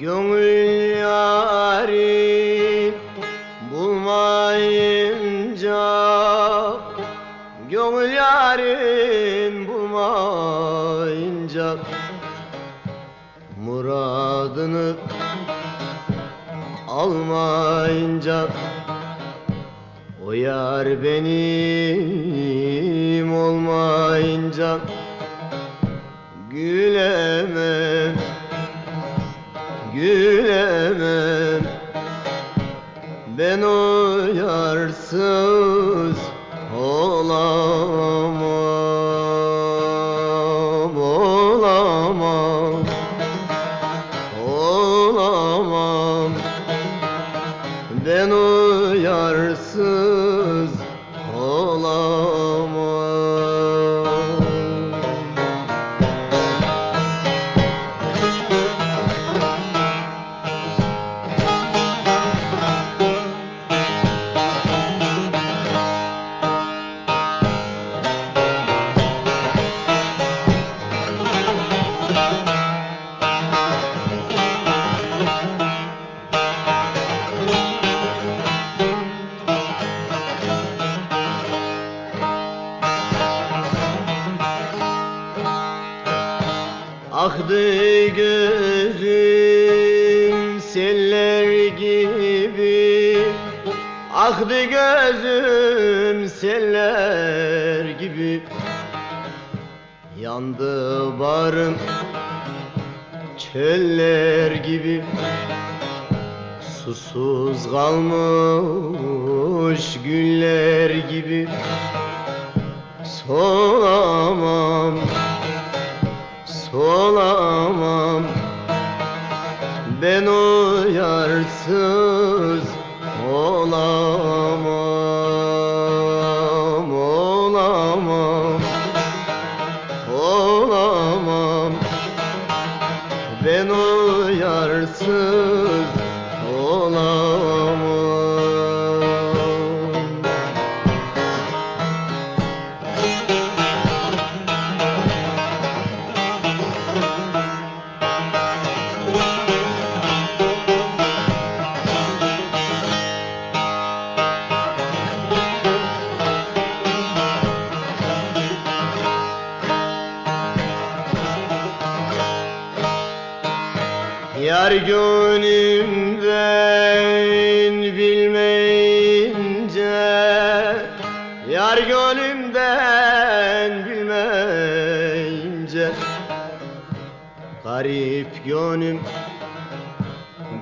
Gönül yari bulmayınca Gönül yarim bulmayınca Muradını almayınca O yar benim olmayınca Gülemem gülemem. Ben o olamam Olamam Olamam. Ben o Aktı gözüm seller gibi. Aktı gözüm seller gibi. Yandı barım çöller gibi. Susuz kalmış güller gibi. Solamam solamam. Ben o yarsız olamam Ben o yarsız Yar gönlümden bilmeyince Yar gönlümden bilmeyince Garip gönlüm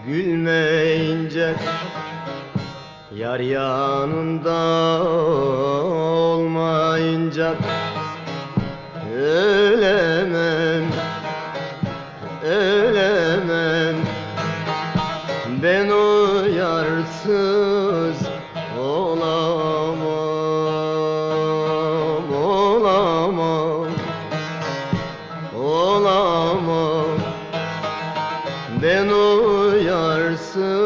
gülmeyince Yar yanında olmayınca Ben o yarsız olamam Olamam Olamam. Ben o yarsız olamam